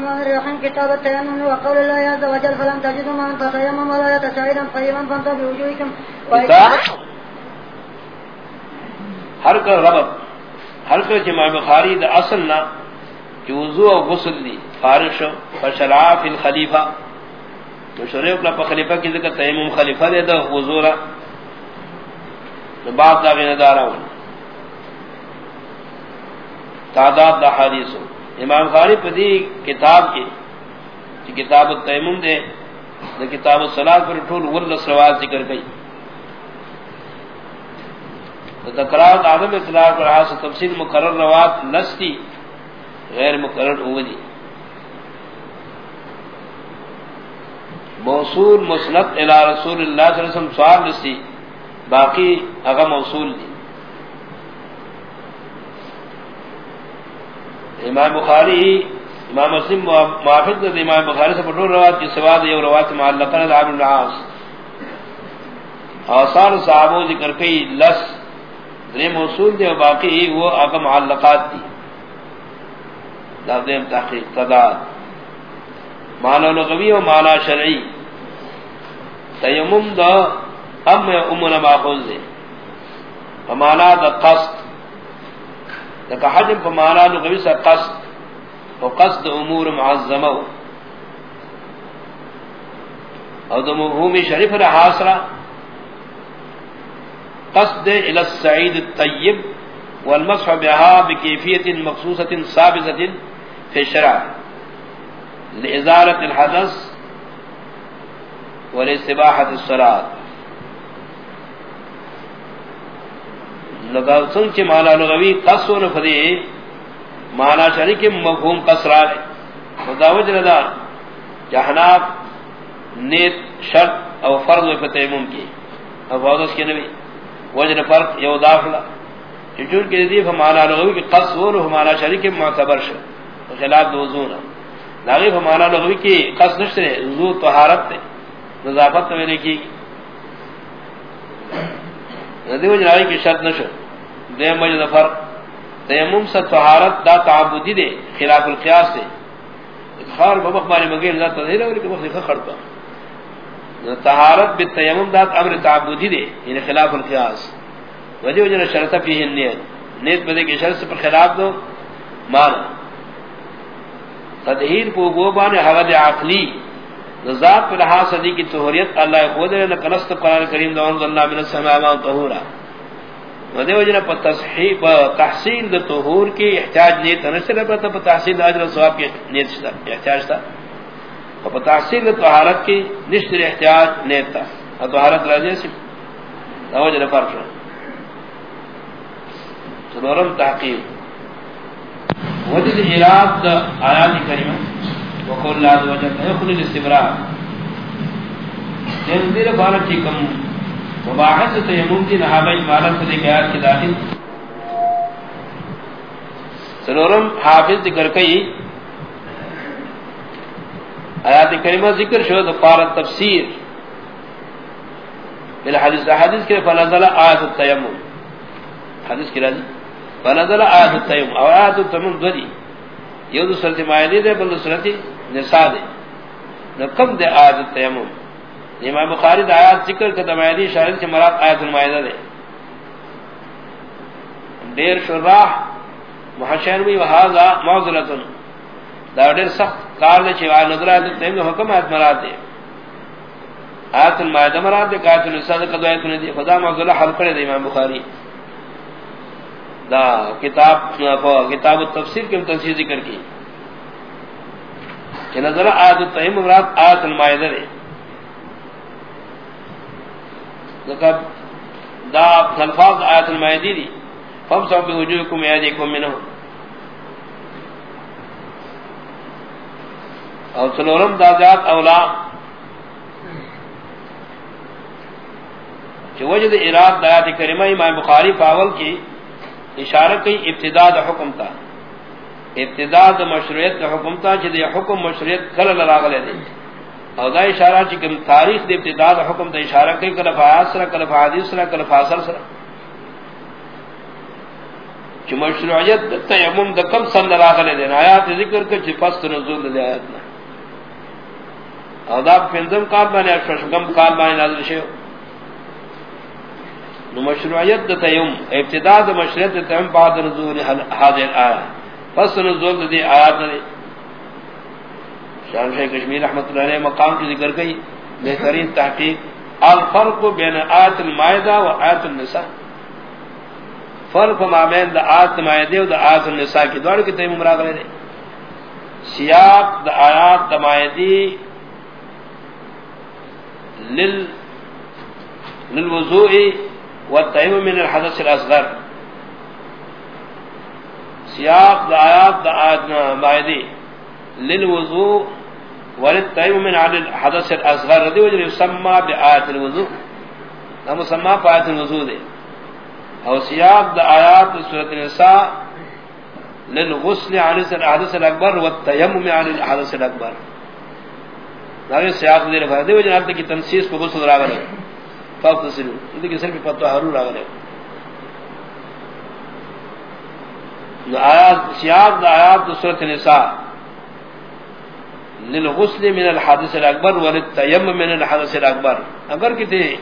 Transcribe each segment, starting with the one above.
الرحمن الرحيم. كتاب التيمم وقول الله عز وجل، فلم تجدوا ما تتيمم ولا يتسعيدا طيبا فانتوا بوجوهكم ہر کر ربط ہر کر جمع بخاری دا اصل نہ کہ وضو و غسل دی فارش فشرع فی الخلیفہ. تو شریف اپنا خلیفہ کی ذکر تیمم خلیفہ دے دا وضو را. تو دا غیر دارا ہونا تعداد دا حدیث امام خاری پدی کتاب کی کہ کتاب التیمم دے، دا کتاب الصلاة پر ٹھول ورل سروات ذکر گئی تکرار عدم اطلاق پر حاصل تفصیل مقرر روات نستی، غیر مقرر اولی موصول مسند الى رسول اللہ صلی اللہ علیہ وسلم سوال نستی باقی اغا موصول دی۔ امام بخاری، امام مسلم موافق دے امام بخاری سے پٹھول روات کی سواد یہ روات معلقہ عبد العاص۔ آثار صحابوں ذکر کئی، لس دے موصول دے باقی وہ آگا معلقات دی دیم تحقیق تداد مانا لغوی و مانا شرعی۔ تیمم دا، ام امنا ماخوز دے۔ فمانا دا قصد۔ دا حجم فمانا لغوی سا قصد. و قصد امور معظمو او دا مفہومی شریف رہا حاصرہ قصد الى السعيد الطيب والمسح بها بكيفية مخصوصة ثابتة في الشرع. لإزالة الحدث ولاستباحة الصلاة. لگا سنچ مانا لغوی قصر فدی مانا شرک مفہوم قصر آلے خدا وجہ دا جہناب نیت، شرط او فرض و فتیمم کی او فوضس کی نبی۔ وجن فرق یو داخلہ چون کے دی فمانا لغوی کی قصور ہمارا شریک معتبر شو خلاف دوزونا لاغی فمانا لغوی کی قص نشتر ہے وضو طہارت تے نظافت میں لکھی ندی وجن آئی کی شرط نشو دیم وجن فرق. تیمم سا طہارت دا تعبدی دے خلاف القیاس دے خار بمخ مانی مگیر ذات تظہیر ہے لیکن مخ خڑتا طہارت بالتیمم ذات امر تعبدی دے یعنی خلاف القیاس. وجہ وجہ شرط فیہ النیت نیت بدے کی شرط پر خلاف دو مانا تدہیر پو گوبان حغد عقلی. ذات پر لحاظ صدی کی طہوریت اللہ خود نے کنست قرآن کریم دو انزل اللہ من السماء وان طہورا ودے وجہ پر تصحیح تحصیل دو طہور کی احتیاج نیت نشتر پر تحصیل اجر ثواب کی نیت احتیاج تھا اور تحصیل طہارت کی نشتر احتیاج نیت تھا اور طہارت راجے سے وجہ فرق سنورم تحقیق۔ وجد اراد دا آیات کریمہ۔ وقول اللہ عز وجل الاستبراء جن دیر بارا مباحث تیمون دی نحابہ اجمالا صدق آیات کی داخل۔ سنورم حافظ ذکر کئی۔ آیات کریمہ ذکر شو دفار تفسیر۔ بالحدیث حدیث کے فنزل آیت التیمون حدیث کی راضی۔ فنزل آیت التیمم او آیت التیمم دو دی۔ یو دو سورت مائلی دے بلدو سورت نساء دے۔ نکم دے آیت التیمم۔ امام بخاری دا آیات ذکر کتا مائلی شاہد کے مراد آیت المائدہ دے دیر شراح محشین بھی وحاظا معذرتن دا دیر سخت کار دے چھوائے نظر آیت التیمم حکم آیت مراد دے آیت المائدہ مراد دے آیت النساء قدو آیت دے خدا معذرہ حل کرے دے امام بخاری. دا کتاب کتاب التفسیر کے تفسیر ذکر کی کہ نظر آیت التحیم مراد آیت المائدہ دے دا الفاظ آیت المائدی دی. فمسو بی وجوہکم ایدیکم منہو اور سلورم دا ذات اولا کہ وجد اراد دایات کریمہ امام بخاری پاول کی اشارہ کی ابتداء دا حکم تا ابتداء دا مشروعیت دا حکم تا چھ دا حکم مشروعیت کل لراغلے دے او دا اشارہ چھ کم تاریخ دا ابتداء دا حکم تا اشارہ کی کلف آیات سرہ کلف حدیث سرہ کلف آثر سرہ کہ مشروعیت تیمم دا کم سن راغلے دین آیات ذکر کر چی پست نزول دے آیات نا او دا پندم کال بانی اشفشگم کال بانی نازل شیو نو مشروعیت دا تیمم، ابتدا دا مشروعیت دا تیمم بعد نزول حاضر آیا پست نزول دے آیات نا شان شاہ کشمیر رحمت اللہ علیہ مقام کی ذکر گئی، بہترین تحقیق، الفرق بین آیت المائدہ و آیت النساء۔ فرق مابین دا آیت مائدہ و دا آیت النساء کی دوڑ کی تیم مراغ لے دے۔ سیاق دا آیات دا مائدی لل للوضوء والتیم من الحدث الاصغر۔ سیاق دا آیات دا آیت مائدی للوضوء وللتیم من الحدث الاصغر دی وجہ یسمى بآیت الوضوء. نہ مسمى بآیت الوضوء دے او سیاق دا آیات سورۃ النساء للغسل عن الحدث الاکبر والتیمم عن الحدث الاکبر دا سیاق دے رہا دی وجہ کی تنسیس کو غسل راغ رہے فاتصل دی کہ صرف پتہ ہرو راغ رہے آیات سیاق دا آیات سورۃ النساء. للغسل من الحدث الاکبر وللتیمم من الحدث الاکبر اگر کتے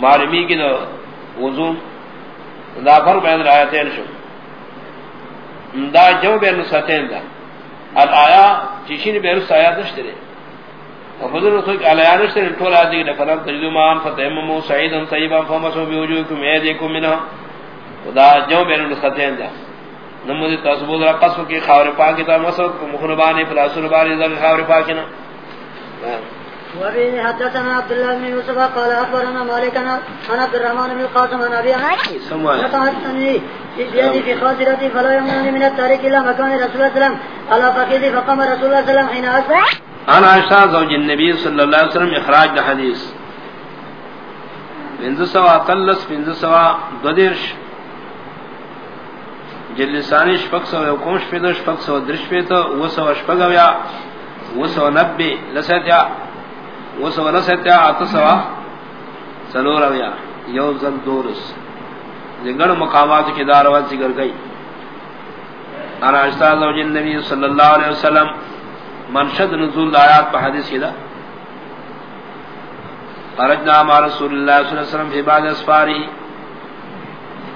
معلومی کی دو وضو، دا فرق بین الآیتین شو. دا جو بین نساتین دا. الآیا چیشین بین اس آیات نشترے وفضل رسول کہ الآیا نشترے طول آدھی کہ فلم تجدو مان فتیممو سعیدا طیبا فمسو بیوجوکم، ایدیکم منہ دا جو بین نساتین دا. نمود تصبود را قصف کی خاور پاکی تا مسعود مخنبانی فلاسل بانی ذر خاور پاکینا وفي حدثنا عبد الله بن يوسف قال اخبرنا مالك عن عبد الرحمن بن القاسم عن ابي وقعتني بيدي في خاصرتي فلا يمنعني من التاريخ الى مكان رسول الله صلى الله عليه وسلم. على فقيدي فقام رسول الله صلى الله عليه وسلم حين اسبح انا عائشہ زوج النبي صلى الله عليه وسلم اخراج الحديث بنز سوا تلس بنز سوا ددرش جلسانی شپک سو یکوم شپیدو شپک سو درش پیتو و سو شپگویا و سو نبی لسیتیا و سو لسیتیا آتا سوا سلورویا یو زن دورس. زنگڑ مقامات کی داروات ذکر گئی انا اشتاز و جن نبی صلی اللہ علیہ وسلم منشد نزول آیات پا حدیث کی دا خرجنا مع رسول اللہ صلی اللہ علیہ وسلم فی بعض اسفاری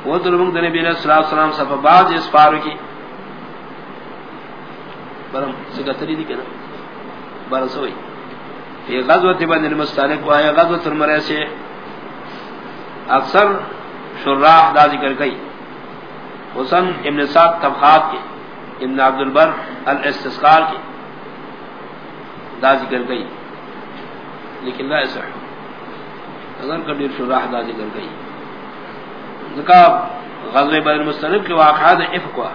وہ درمنگ دنے بیر صلی اللہ علیہ وسلم صفحہ بعض اس پارو کی برم سکتری دی کنا برم سوئی یہ غزوت بند المستالک وہ آیا غزوت المرے سے اکثر شراح دا ذکر گئی حسن ابن سعد طبقات کی ابن عبد البر الاستسقال کی دا ذکر گئی لیکن لا ایسا اگر کبیر شراح دا ذکر گئی ذکا غزوہ بدر مستنب کے واقعات افق وا.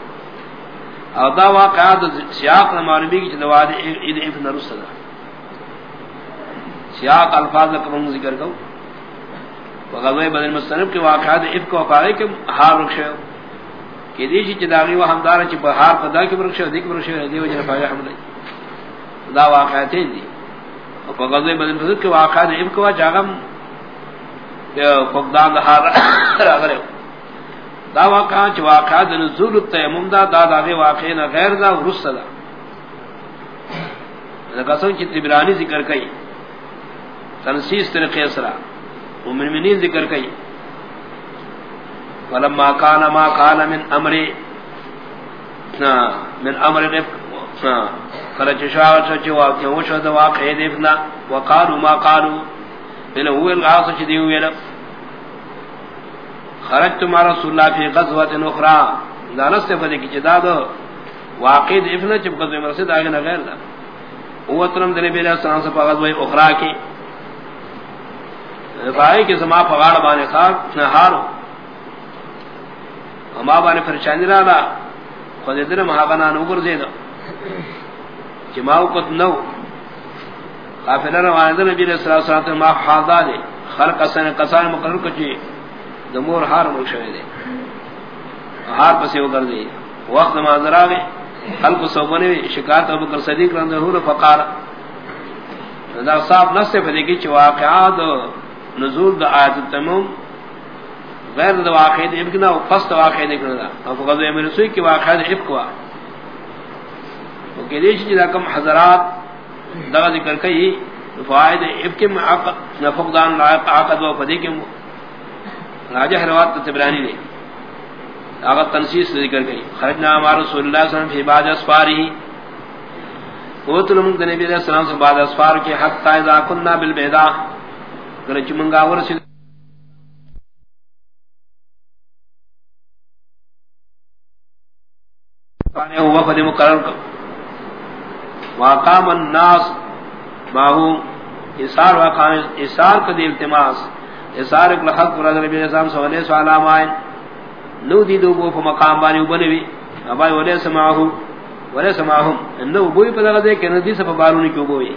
او دا واقعات سیاق نہ معلومی کی جواد عید اف نہ رسدا سیاق الفاظ کا ذکر کو غزوہ بدر مستنب کے واقعات افق وا پائے کہ ہار رخ کہ دی جی داغی و ہمدار چ بہار پدا کی رخ دیکھ رخ دی وجہ پائے حملہ دا واقعات دی. اور غزوہ بدر مستنب کے واقعات افق وا جاغم فقدان دا دہار راغرے دا واقعا چ واقعا دا نزول التیمم دا دا دا واقعا نہ غیر دا ورس دا۔ لگا سن کی تبرانی ذکر کئی۔ تنسیس طریقے سرا مومنین ذکر کئی۔ ولما کان ما کان من امر من امر نفق کله چې شاو چې واقع و دا واقع دیفنا وقالوا ما قالوا بل هو الغاص چې دی ویل خرجت مع رسول الله في غزوه اخرى دانست فدی کی جدا دو واقع ابن چب غزوه مرسد اگے نہ غیر دا. هو ترم دنے بیرا سلام سے غزوه اخرى کی. بھائی کے زما پگاڑ بانے خاک نہ ہارو اما بانے پریشانی رالا خود دن مہاغنا نوگر دے دو جماعو کت نو. قافلہ روانہ دن نبی صلی اللہ علیہ وسلم ما حاضا دے خلق سن قصان مقرر کچی دمور ہار ملک شوئے دے ہار پسی وہ کر دے وقت منظر آگے خلق صوبنے شکایت ابو بکر صدیق رضی اللہ عنہ فقار دا صاحب نصف دے کی واقعات نزول دا آیت التمم غیر دو واقع دے ابکنا فست واقع دے کرنا او غزوہ امیر رسول کی واقع دے ابکوا او کہ دیش جی کم حضرات دا ذکر کئی فائد ابکم عقد نفقدان لائق عقد و فدی کم راجہ روات تبرانی نے آغا تنسیس ذکر کئی خرجنا ہمارا رسول اللہ صلی اللہ علیہ وسلم فی باج اسفاری قوتل منگ نبی علیہ السلام سے بعد اسفار کے حق تائزہ کننا بالبیدہ کرچ منگا ورسل پانے ہوا فدی مقرر کر واقام الناس ماہو اثار واقام اثار کدی التماس. اثار اکل حق پر حضر نبی نظام سوالے سوالام آئین نو دی دو بو مقام بانی ابنوی ابائی ولی سماہو ولی سماہم نو بوئی پا دغدے کہ ندی سفا بارونی کیوں بوئی.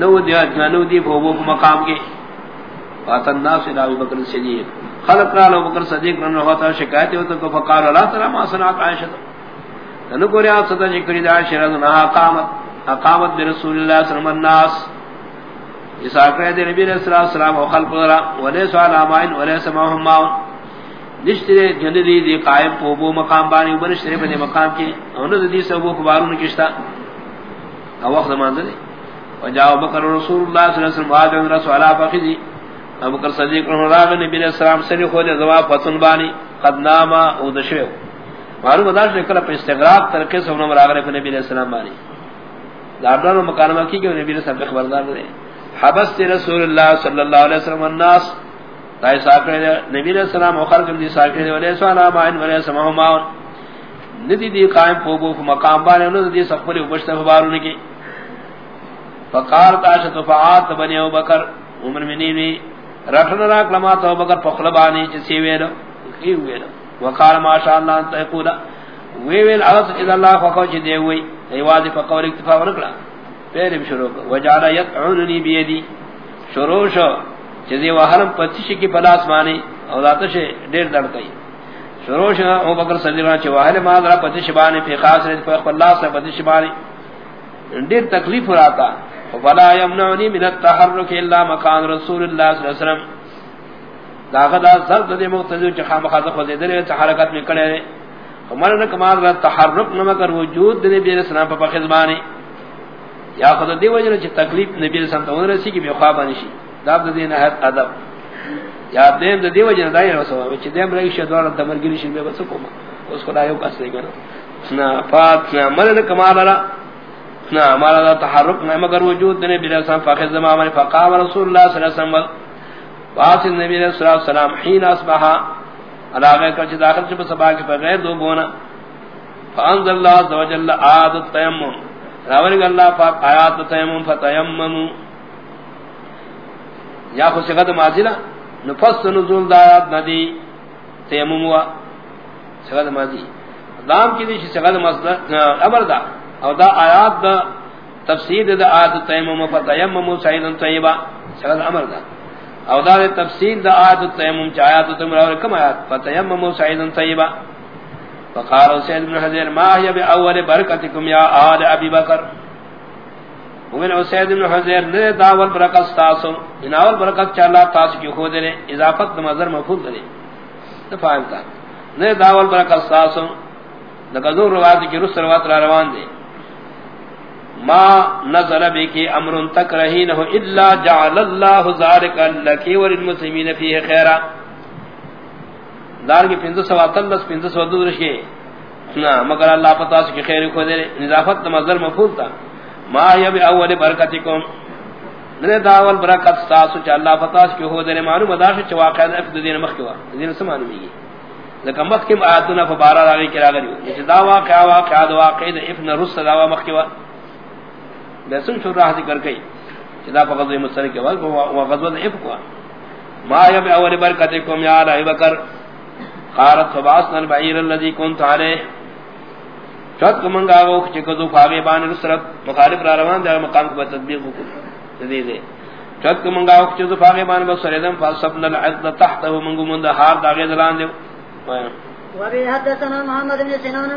نو دی نو دی بو مقام کے. فاتن ناس الى بکر صدیق. خلق را ابو بکر صدیق رن ہوتا شکایت ہوتا تو فقال اللہ تعالی ما صنعت عائشہ تنو کو ریاض صدا جکری دا عائشہ نہ قامت اقامت برسول اللہ صلی اللہ علیہ وسلم الناس. اس آکرہ دے نبی صلی اللہ علیہ وسلم و خلق را ولیس علی آمائن ولیس ماہم نشترے جندی دی قائم پوبو مقام بانی وبنشترے بنے مقام کی. انہوں دی سبو کبارون کشتا. او وقت زمان دے. وجاء بکر رسول اللہ صلی اللہ علیہ وسلم واجہ رسول اللہ فخذی ابو بکر صدیق رحمہ اللہ نے نبی علیہ السلام سے خود جواب فتن بانی. قد ناما او دشو معلوم ادار سے کلا پر استغراق ترکے سے نمبر اگے نبی علیہ السلام بانی داردار مکالمہ کی کہ نبی علیہ السلام خبردار دے حبس رسول اللہ صلی اللہ علیہ وسلم الناس دای ساکرے نبی علیہ السلام او خلق دی ساکرے ولے سوالا ماین ولے سماہ ماون ندی دی قائم پوبو مقام بانے، انہوں دی سفری وبشتہ بارون کی۔ فقار تاشت فعات بنی ابو بکر، عمر منی رکھن راک لما تو بگر پخل بانی، چسی ویلو، کی ویلو۔ وقال ما شاء اللہ انت یقولا وی ویل عرص اذا اللہ فقو چی دے ہوئی ایوازی فقور اکتفا ورکلا پہلے بھی شروع وجعل یتعوننی بیدی شروع شو چیزی وحرم پتش کی پلاس مانی او ذاتش دیر در کئی شروع شو او بکر صلی اللہ چی وحر مادرہ پتش بانی فی خاص رید فیخ اللہ سے پتش بانی دیر تکلیف راتا فلا يمنعني من التحرك الا مكان رسول الله صلى الله عليه وسلم. داغدا زرد دے مقتضی چ خام خاص خود دے دے حرکت میں کڑے عمر نے کمال را، تحرک نہ کر وجود دے نبی علیہ السلام پر خدمانی یا خود دی وجہ چ تکلیف نبی علیہ السلام تو رسی کی بے خواب نشی داب دے نہ ادب. یا دین دی وجہ دای رسو وچ دیم رہی شدوار دمرگری شی میں بس کو اس کو دایو کس دے گنا نہ فات نہ مر نے کمال را. نہ ہمارا تحرک نہ مگر وجود نے بلا سان فاخر زمان میں فقام رسول اللہ صلی اللہ علیہ وسلم واس نبی علیہ الصلوۃ والسلام حين اصبح علاوہ کر چ داخل چ صبح کے بغیر دو بونا۔ فانزل اللہ عز وجل عاد التیمم۔ راول اللہ پاک آیات التیمم فتیمم یا خو سگت ماضیلا نفس نزول دایات ندی تیمم ہوا۔ سگت ماضی۔ دام کی دی سگت مصدر امر دا۔ او دا آیات دا تفسیر دا آیات تیمم فتیمم سعیدن طیبا سگل امر دا۔ او دا تفسیر دا آیات تیمم چا آیات تیمم راولی کم آیات فتیمم سعیدن طیبا. فقارو سید بن حضیر، ما ہی بی اول برکتکم یا آل ابی بکر؟ ومن او سید بن حضیر نے داول برکت ستاسو. ان اول برکت چا اللہ تاسو کی خود دے اضافت دا مظر مفول دے نفاہمتا نے داول برکت ستاسو. لگذور روایت کی رس روایت را روان دے ما نظر بکی امر تکرہینہ الا جعل اللہ ذارک لکی وللمسلمین فیہ خیرہ دار کی پندس سوا تلس پندس سوا دو رشی. نا، مگر اللہ پتا سکی خیر کو دے. نظافت مظر مفول تا. ما ہی بی اول برکتکم. نے داول برکت ساسو چا اللہ پتا سکی ہو دے. معلوم اداش چا واقع افد دین مخکوا دین سمانو بھی لکہ مخکم آیاتنا فبارا راگی کرا گریو یہ دا واقع واقع دا واقع دا افن رس دا مخکوا لیسن شروع راہ ذکر کئی چدا پا غضوی مستر کے وقت وہ غضوی عف کو ما یب اول برکتکم یا علی بکر. قارت فباسنا البعیر اللذی کنت علیہ چوت کو منگا گو چکدو فاغی بان رسرت مخالف را روان دے مقام کو تطبیق حکم تدیدے چوت کو منگا گو چکدو فاغی بان بسر ادم فاسبنا العقد تحته، منگو مند حار داغی دلان دے وبه حدثنا محمد بن سنان